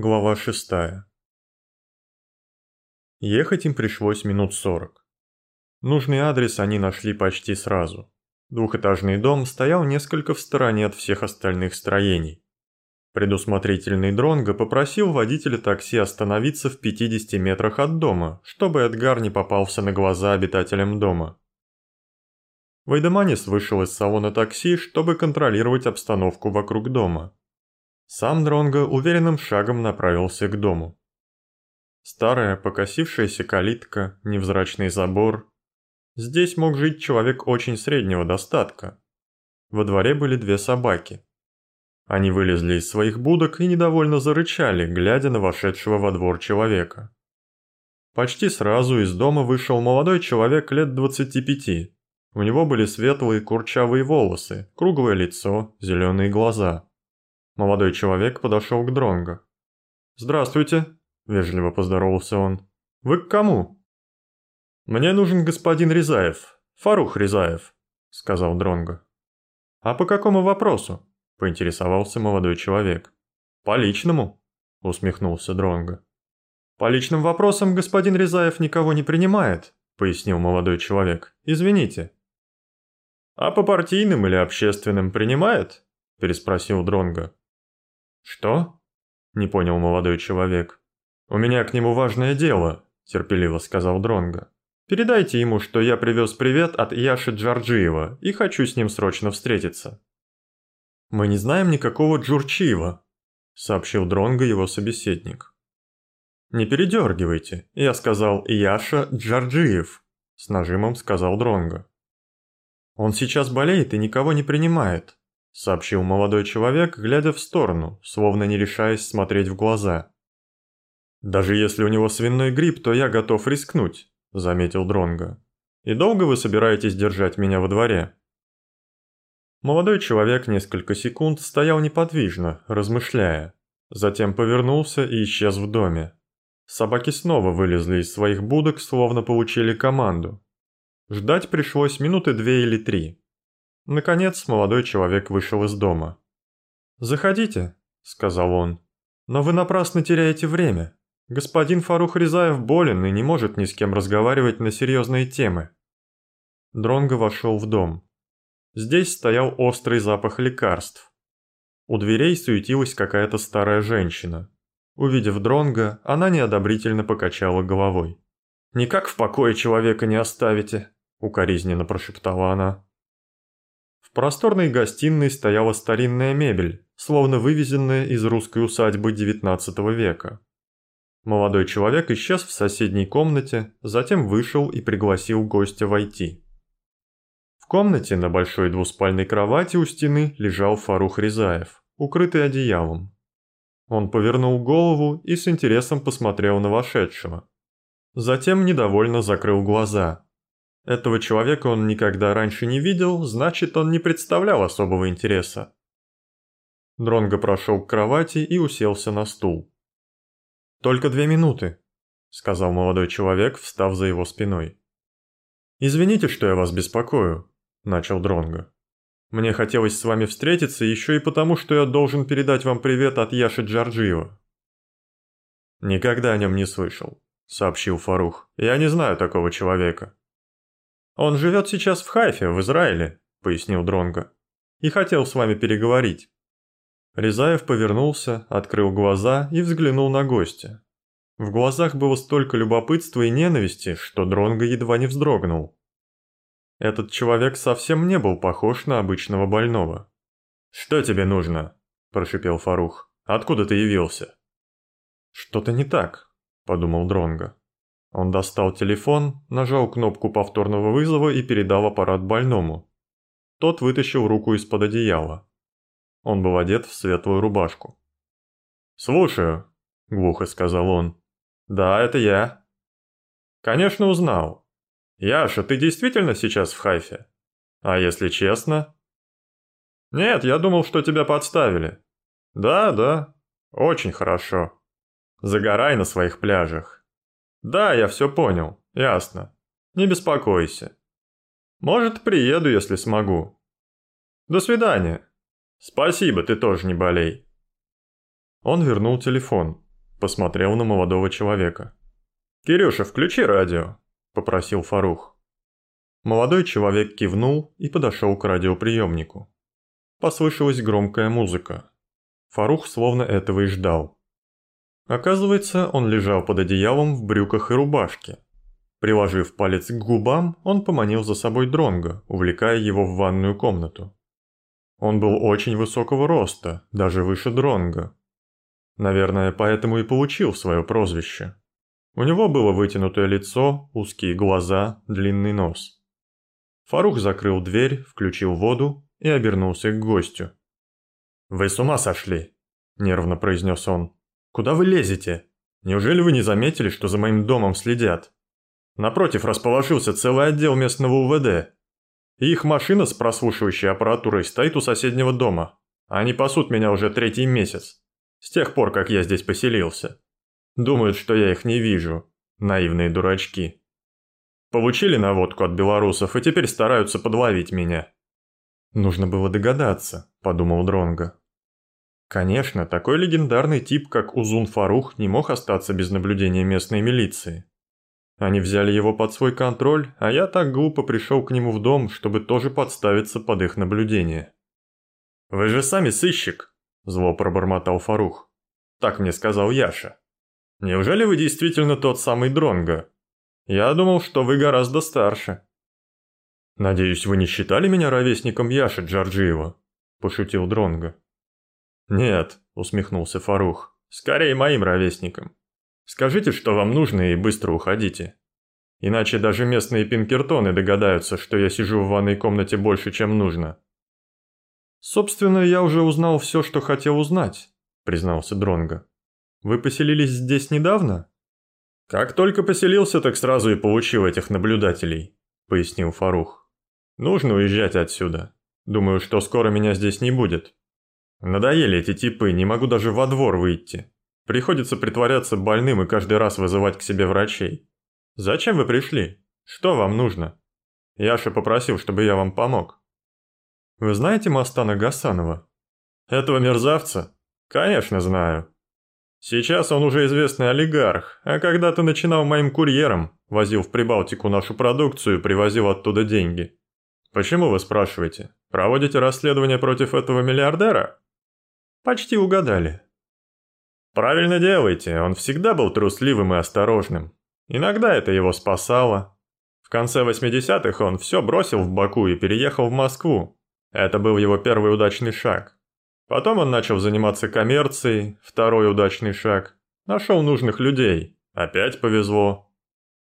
Глава шестая. Ехать им пришлось минут сорок. Нужный адрес они нашли почти сразу. Двухэтажный дом стоял несколько в стороне от всех остальных строений. Предусмотрительный Дронго попросил водителя такси остановиться в 50 метрах от дома, чтобы Эдгар не попался на глаза обитателям дома. Вайдеманис вышел из салона такси, чтобы контролировать обстановку вокруг дома. Сам Дронго уверенным шагом направился к дому. Старая покосившаяся калитка, невзрачный забор. Здесь мог жить человек очень среднего достатка. Во дворе были две собаки. Они вылезли из своих будок и недовольно зарычали, глядя на вошедшего во двор человека. Почти сразу из дома вышел молодой человек лет 25. У него были светлые курчавые волосы, круглое лицо, зеленые глаза. Молодой человек подошел к Дронго. «Здравствуйте», – вежливо поздоровался он. «Вы к кому?» «Мне нужен господин Рязаев, Фарух Рязаев», – сказал Дронго. «А по какому вопросу?» – поинтересовался молодой человек. «По личному», – усмехнулся Дронго. «По личным вопросам господин Рязаев никого не принимает», – пояснил молодой человек. «Извините». «А по партийным или общественным принимает?» – переспросил Дронго. «Что?» – не понял молодой человек. «У меня к нему важное дело», – терпеливо сказал Дронго. «Передайте ему, что я привез привет от Яши Джорджиева и хочу с ним срочно встретиться». «Мы не знаем никакого Джурчиева», – сообщил Дронго его собеседник. «Не передергивайте, я сказал Яша Джорджиев», – с нажимом сказал Дронго. «Он сейчас болеет и никого не принимает сообщил молодой человек, глядя в сторону, словно не решаясь смотреть в глаза. «Даже если у него свиной грипп, то я готов рискнуть», – заметил Дронго. «И долго вы собираетесь держать меня во дворе?» Молодой человек несколько секунд стоял неподвижно, размышляя. Затем повернулся и исчез в доме. Собаки снова вылезли из своих будок, словно получили команду. Ждать пришлось минуты две или три. Наконец молодой человек вышел из дома. «Заходите», — сказал он. «Но вы напрасно теряете время. Господин Фарух Рязаев болен и не может ни с кем разговаривать на серьезные темы». Дронго вошел в дом. Здесь стоял острый запах лекарств. У дверей суетилась какая-то старая женщина. Увидев Дронго, она неодобрительно покачала головой. «Никак в покое человека не оставите», — укоризненно прошептала она. Просторной гостиной стояла старинная мебель, словно вывезенная из русской усадьбы XIX века. Молодой человек исчез в соседней комнате, затем вышел и пригласил гостя войти. В комнате на большой двуспальной кровати у стены лежал Фарух Рязаев, укрытый одеялом. Он повернул голову и с интересом посмотрел на вошедшего. Затем недовольно закрыл глаза, этого человека он никогда раньше не видел, значит, он не представлял особого интереса. Дронго прошел к кровати и уселся на стул. «Только две минуты», — сказал молодой человек, встав за его спиной. «Извините, что я вас беспокою», — начал Дронго. «Мне хотелось с вами встретиться еще и потому, что я должен передать вам привет от Яши Джорджиева». «Никогда о нем не слышал», — сообщил Фарух. «Я не знаю такого человека». «Он живет сейчас в Хайфе, в Израиле», – пояснил Дронго. «И хотел с вами переговорить». Резаев повернулся, открыл глаза и взглянул на гостя. В глазах было столько любопытства и ненависти, что Дронго едва не вздрогнул. Этот человек совсем не был похож на обычного больного. «Что тебе нужно?» – прошипел Фарух. «Откуда ты явился?» «Что-то не так», – подумал Дронго. Он достал телефон, нажал кнопку повторного вызова и передал аппарат больному. Тот вытащил руку из-под одеяла. Он был одет в светлую рубашку. «Слушаю», — глухо сказал он. «Да, это я». «Конечно узнал. Яша, ты действительно сейчас в Хайфе? А если честно?» «Нет, я думал, что тебя подставили». «Да, да, очень хорошо. Загорай на своих пляжах. «Да, я все понял. Ясно. Не беспокойся. Может, приеду, если смогу. До свидания. Спасибо, ты тоже не болей». Он вернул телефон, посмотрел на молодого человека. «Кирюша, включи радио», – попросил Фарух. Молодой человек кивнул и подошел к радиоприемнику. Послышалась громкая музыка. Фарух словно этого и ждал. Оказывается, он лежал под одеялом в брюках и рубашке. Приложив палец к губам, он поманил за собой Дронга, увлекая его в ванную комнату. Он был очень высокого роста, даже выше Дронга. Наверное, поэтому и получил свое прозвище. У него было вытянутое лицо, узкие глаза, длинный нос. Фарух закрыл дверь, включил воду и обернулся к гостю. «Вы с ума сошли!» – нервно произнес он. «Куда вы лезете? Неужели вы не заметили, что за моим домом следят? Напротив расположился целый отдел местного УВД. И их машина с прослушивающей аппаратурой стоит у соседнего дома. Они пасут меня уже третий месяц. С тех пор, как я здесь поселился. Думают, что я их не вижу. Наивные дурачки. Получили наводку от белорусов и теперь стараются подловить меня. Нужно было догадаться, подумал Дронга. Конечно, такой легендарный тип, как Узун Фарух, не мог остаться без наблюдения местной милиции. Они взяли его под свой контроль, а я так глупо пришел к нему в дом, чтобы тоже подставиться под их наблюдение. «Вы же сами сыщик», – зло пробормотал Фарух. «Так мне сказал Яша. Неужели вы действительно тот самый Дронго? Я думал, что вы гораздо старше». «Надеюсь, вы не считали меня ровесником Яши Джорджиева?» – пошутил Дронго. «Нет», – усмехнулся Фарух, – «скорее моим ровесником. Скажите, что вам нужно и быстро уходите. Иначе даже местные пинкертоны догадаются, что я сижу в ванной комнате больше, чем нужно. Собственно, я уже узнал все, что хотел узнать, признался Дронго. Вы поселились здесь недавно? Как только поселился, так сразу и получил этих наблюдателей, пояснил Фарух. Нужно уезжать отсюда. Думаю, что скоро меня здесь не будет. Надоели эти типы, не могу даже во двор выйти. Приходится притворяться больным и каждый раз вызывать к себе врачей. Зачем вы пришли? Что вам нужно? Яша попросил, чтобы я вам помог. Вы знаете Мастана Гасанова? Этого мерзавца? Конечно, знаю. Сейчас он уже известный олигарх, а когда-то начинал моим курьером, возил в Прибалтику нашу продукцию и привозил оттуда деньги. Почему вы спрашиваете? Проводите расследование против этого миллиардера? Почти угадали. Правильно делаете, он всегда был трусливым и осторожным. Иногда это его спасало. В конце 80-х он все бросил в Баку и переехал в Москву. Это был его первый удачный шаг. Потом он начал заниматься коммерцией, второй удачный шаг. Нашел нужных людей. Опять повезло.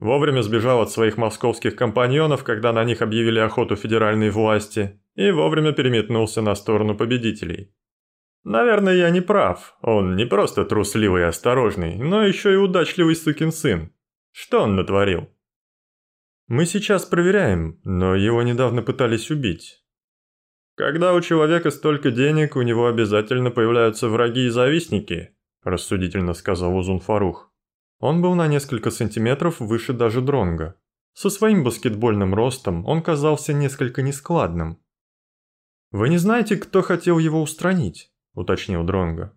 Вовремя сбежал от своих московских компаньонов, когда на них объявили охоту федеральной власти, и вовремя переметнулся на сторону победителей. Наверное, я не прав. Он не просто трусливый и осторожный, но еще и удачливый сукин сын. Что он натворил? Мы сейчас проверяем, но его недавно пытались убить. Когда у человека столько денег, у него обязательно появляются враги и завистники, рассудительно сказал Узун Фарух. Он был на несколько сантиметров выше даже Дронга. Со своим баскетбольным ростом он казался несколько нескладным. Вы не знаете, кто хотел его устранить? Уточнил Дронго.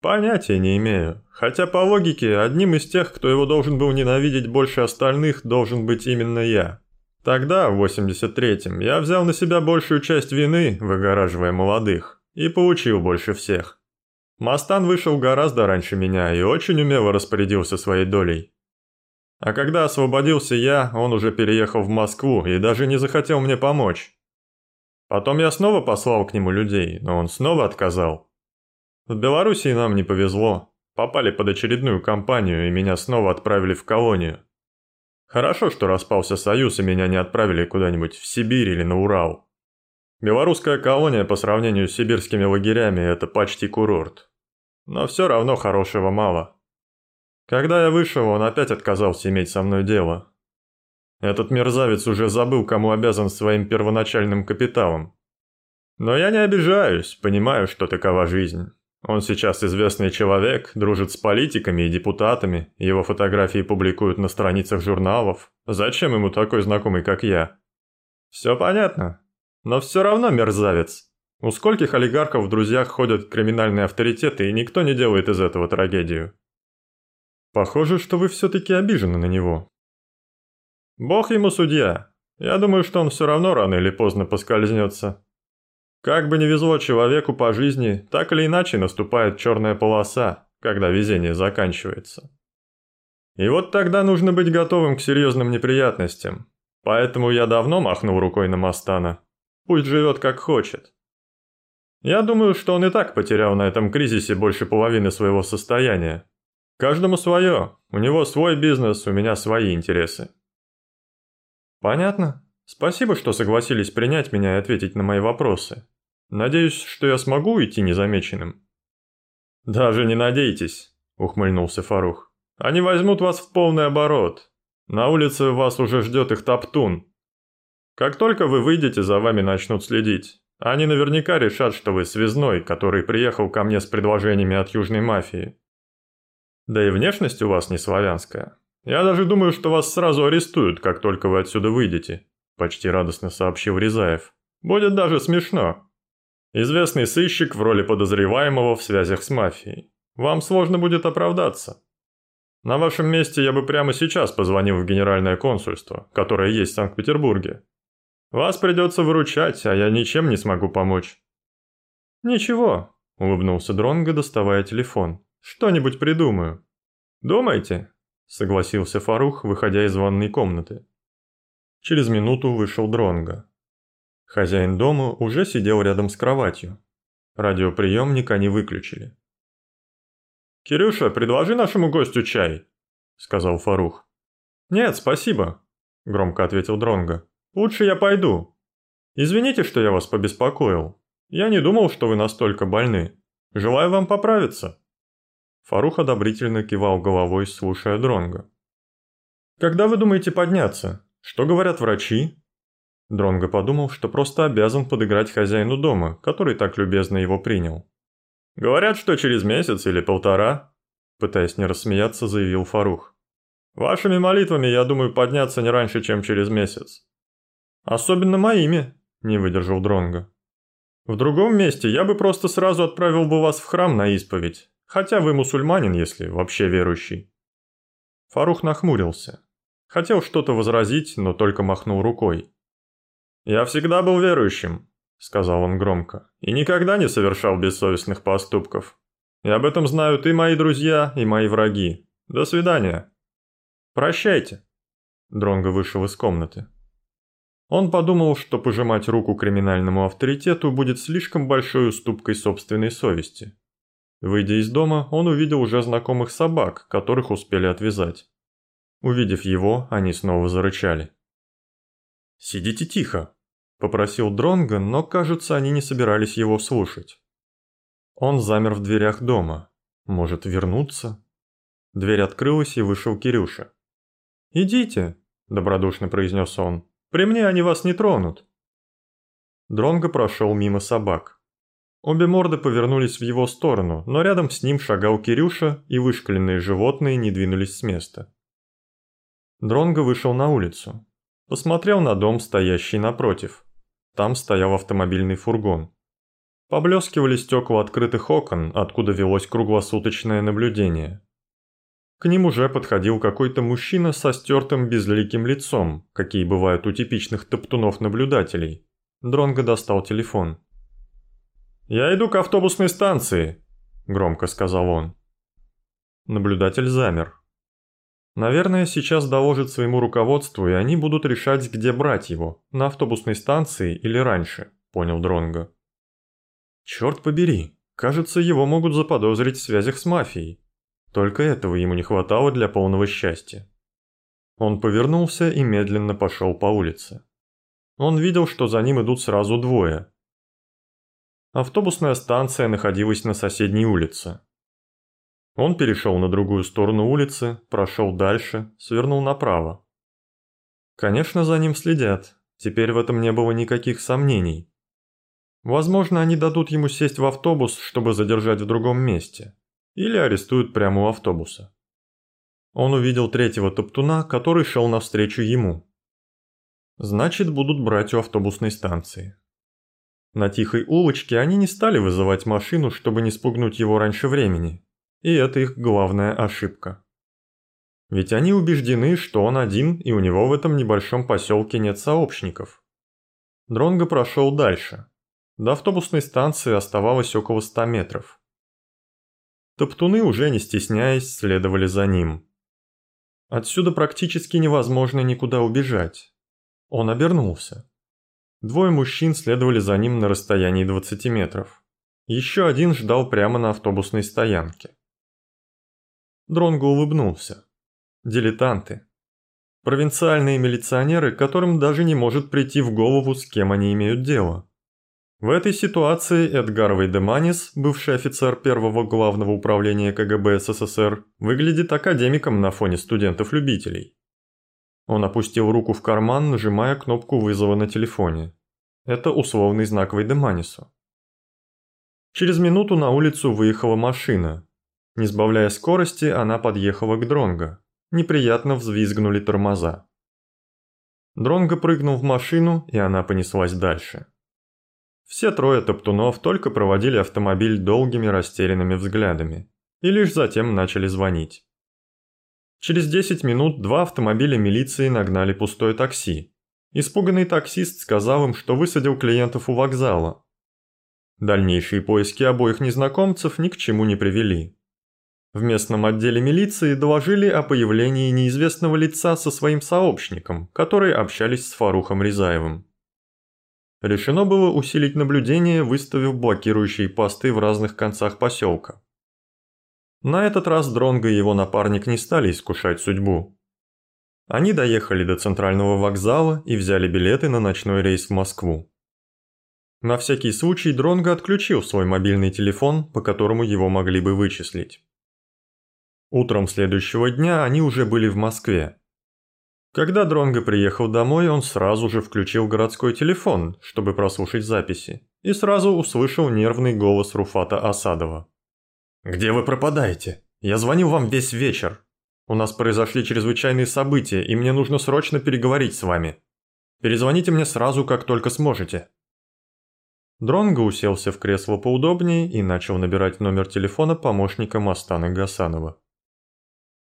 Понятия не имею. Хотя по логике, одним из тех, кто его должен был ненавидеть больше остальных, должен быть именно я. Тогда, в 83-м, я взял на себя большую часть вины, выгораживая молодых, и получил больше всех. Мастан вышел гораздо раньше меня и очень умело распорядился своей долей. А когда освободился я, он уже переехал в Москву и даже не захотел мне помочь. Потом я снова послал к нему людей, но он снова отказал. В Белоруссии нам не повезло. Попали под очередную кампанию и меня снова отправили в колонию. Хорошо, что распался союз и меня не отправили куда-нибудь в Сибирь или на Урал. Белорусская колония по сравнению с сибирскими лагерями – это почти курорт. Но все равно хорошего мало. Когда я вышел, он опять отказался иметь со мной дело. Этот мерзавец уже забыл, кому обязан своим первоначальным капиталом. Но я не обижаюсь, понимаю, что такова жизнь. Он сейчас известный человек, дружит с политиками и депутатами, его фотографии публикуют на страницах журналов. Зачем ему такой знакомый, как я? Все понятно. Но все равно мерзавец. У скольких олигархов в друзьях ходят криминальные авторитеты, и никто не делает из этого трагедию. Похоже, что вы все-таки обижены на него. Бог ему судья. Я думаю, что он все равно рано или поздно поскользнется. Как бы ни везло человеку по жизни, так или иначе наступает черная полоса, когда везение заканчивается. И вот тогда нужно быть готовым к серьезным неприятностям. Поэтому я давно махнул рукой на Мастана. Пусть живет как хочет. Я думаю, что он и так потерял на этом кризисе больше половины своего состояния. Каждому свое. У него свой бизнес, у меня свои интересы. Понятно. Спасибо, что согласились принять меня и ответить на мои вопросы. Надеюсь, что я смогу уйти незамеченным. Даже не надейтесь, ухмыльнулся Фарух. Они возьмут вас в полный оборот. На улице вас уже ждет их топтун. Как только вы выйдете, за вами начнут следить. Они наверняка решат, что вы связной, который приехал ко мне с предложениями от южной мафии. Да и внешность у вас не славянская. Я даже думаю, что вас сразу арестуют, как только вы отсюда выйдете», – почти радостно сообщил Рязаев. «Будет даже смешно. Известный сыщик в роли подозреваемого в связях с мафией. Вам сложно будет оправдаться. На вашем месте я бы прямо сейчас позвонил в генеральное консульство, которое есть в Санкт-Петербурге. Вас придется выручать, а я ничем не смогу помочь». «Ничего», – улыбнулся Дронго, доставая телефон. «Что-нибудь придумаю». «Думайте», – согласился Фарух, выходя из ванной комнаты. Через минуту вышел Дронго. Хозяин дома уже сидел рядом с кроватью. Радиоприемник они выключили. «Кирюша, предложи нашему гостю чай», – сказал Фарух. «Нет, спасибо», – громко ответил Дронго. «Лучше я пойду. Извините, что я вас побеспокоил. Я не думал, что вы настолько больны. Желаю вам поправиться». Фарух одобрительно кивал головой, слушая Дронга. «Когда вы думаете подняться? Что говорят врачи?» Дронго подумал, что просто обязан подыграть хозяину дома, который так любезно его принял. «Говорят, что через месяц или полтора», пытаясь не рассмеяться, заявил Фарух. «Вашими молитвами, я думаю, подняться не раньше, чем через месяц». «Особенно моими», – не выдержал Дронго. «В другом месте я бы просто сразу отправил бы вас в храм на исповедь, Хотя вы мусульманин, если вообще верующий». Фарух нахмурился. Хотел что-то возразить, но только махнул рукой. «Я всегда был верующим», — сказал он громко, «и никогда не совершал бессовестных поступков. И об этом знают и мои друзья, и мои враги. До свидания». «Прощайте». Дронго вышел из комнаты. Он подумал, что пожимать руку криминальному авторитету будет слишком большой уступкой собственной совести. Выйдя из дома, он увидел уже знакомых собак, которых успели отвязать. Увидев его, они снова зарычали. «Сидите тихо», – попросил Дронго, но, кажется, они не собирались его слушать. Он замер в дверях дома. Может, вернуться? Дверь открылась, и вышел Кирюша. «Идите», – добродушно произнес он. «При мне они вас не тронут». Дронго прошел мимо собак. Обе морды повернулись в его сторону, но рядом с ним шагал Кирюша, и вышкаленные животные не двинулись с места. Дронго вышел на улицу. Посмотрел на дом, стоящий напротив. Там стоял автомобильный фургон. Поблескивали стекла открытых окон, откуда велось круглосуточное наблюдение. К ним уже подходил какой-то мужчина со стертым безликим лицом, какие бывают у типичных топтунов-наблюдателей. Дронго достал телефон. «Я иду к автобусной станции», – громко сказал он. Наблюдатель замер. Наверное, сейчас доложит своему руководству, и они будут решать, где брать его, на автобусной станции или раньше, понял Дронго. Черт побери, кажется, его могут заподозрить в связях с мафией. Только этого ему не хватало для полного счастья. Он повернулся и медленно пошел по улице. Он видел, что за ним идут сразу двое, Автобусная станция находилась на соседней улице. Он перешел на другую сторону улицы, прошел дальше, свернул направо. Конечно, за ним следят, теперь в этом не было никаких сомнений. Возможно, они дадут ему сесть в автобус, чтобы задержать в другом месте. Или арестуют прямо у автобуса. Он увидел третьего топтуна, который шел навстречу ему. Значит, будут брать у автобусной станции. На тихой улочке они не стали вызывать машину, чтобы не спугнуть его раньше времени. И это их главная ошибка. Ведь они убеждены, что он один и у него в этом небольшом поселке нет сообщников. Дронго прошел дальше. До автобусной станции оставалось около 100 метров. Топтуны уже не стесняясь следовали за ним. Отсюда практически невозможно никуда убежать. Он обернулся. Двое мужчин следовали за ним на расстоянии 20 метров. Еще один ждал прямо на автобусной стоянке. Дронго улыбнулся. Дилетанты. Провинциальные милиционеры, которым даже не может прийти в голову, с кем они имеют дело. В этой ситуации Эдгар Вейдеманис, бывший офицер первого главного управления КГБ СССР, выглядит академиком на фоне студентов-любителей. Он опустил руку в карман, нажимая кнопку вызова на телефоне. Это условный знак Вейдеманису. Через минуту на улицу выехала машина. Не сбавляя скорости, она подъехала к Дронго. Неприятно взвизгнули тормоза. Дронго прыгнул в машину, и она понеслась дальше. Все трое топтунов только проводили автомобиль долгими растерянными взглядами и лишь затем начали звонить. Через 10 минут два автомобиля милиции нагнали пустое такси. Испуганный таксист сказал им, что высадил клиентов у вокзала. Дальнейшие поиски обоих незнакомцев ни к чему не привели. В местном отделе милиции доложили о появлении неизвестного лица со своим сообщником, которые общались с Фарухом Ризаевым. Решено было усилить наблюдение, выставив блокирующие посты в разных концах поселка. На этот раз Дронго и его напарник не стали искушать судьбу. Они доехали до центрального вокзала и взяли билеты на ночной рейс в Москву. На всякий случай Дронго отключил свой мобильный телефон, по которому его могли бы вычислить. Утром следующего дня они уже были в Москве. Когда Дронго приехал домой, он сразу же включил городской телефон, чтобы прослушать записи, и сразу услышал нервный голос Руфата Асадова. «Где вы пропадаете? Я звоню вам весь вечер. У нас произошли чрезвычайные события, и мне нужно срочно переговорить с вами. Перезвоните мне сразу, как только сможете». Дронго уселся в кресло поудобнее и начал набирать номер телефона помощника Мастана Гасанова.